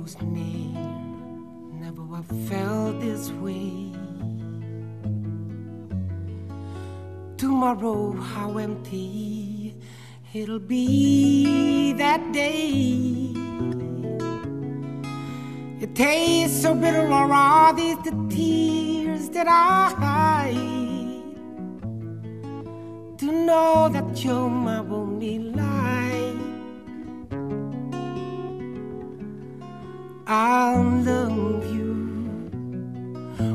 whose name never have felt this way. Tomorrow, how empty it'll be that day. It tastes so bitter, or are these the tears that I hide? To know that you're my only love. I'll love you.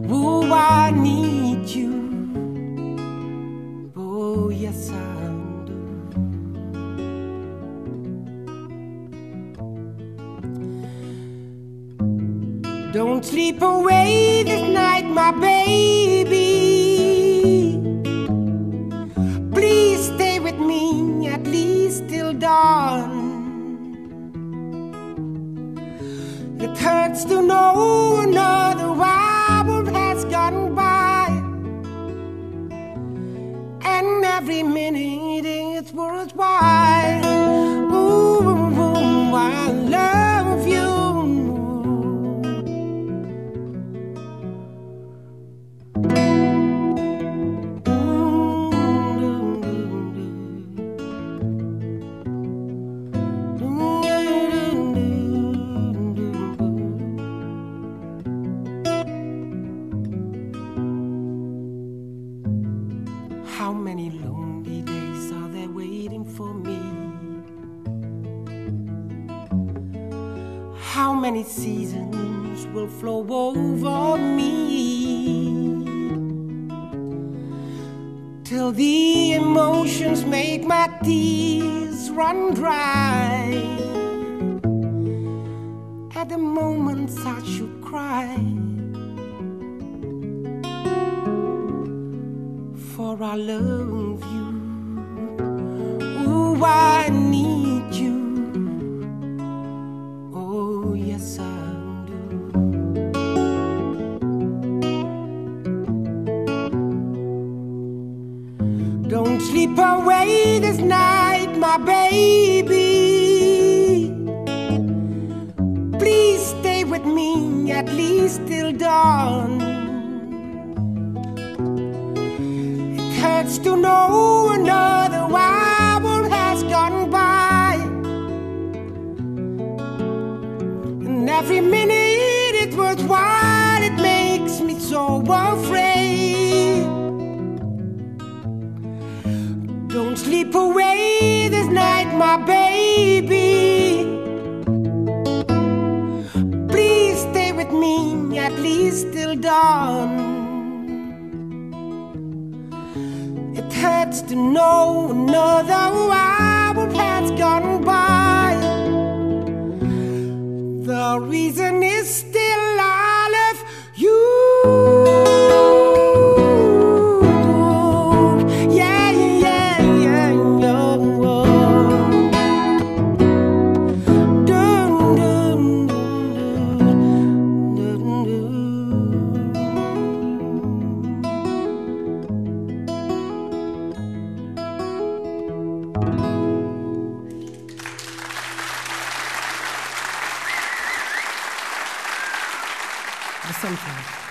Oh, I need you. Oh, yes, I do. Don't sleep away this night, my baby. Please stay with me at least till dawn. To know How many lonely days are there waiting for me? How many seasons will flow over me? Till the emotions make my tears run dry. At the moments I should cry. I love you. Ooh, I need you. Oh, yes, I do. Don't sleep away this night, my baby. Please stay with me at least till dawn. Hurts to know another hour has gone by. And every minute it's worthwhile, it makes me so afraid. Don't sleep away this night, my baby. Please stay with me at least till dawn. It to know another hour has gone by. The reason Sunflower.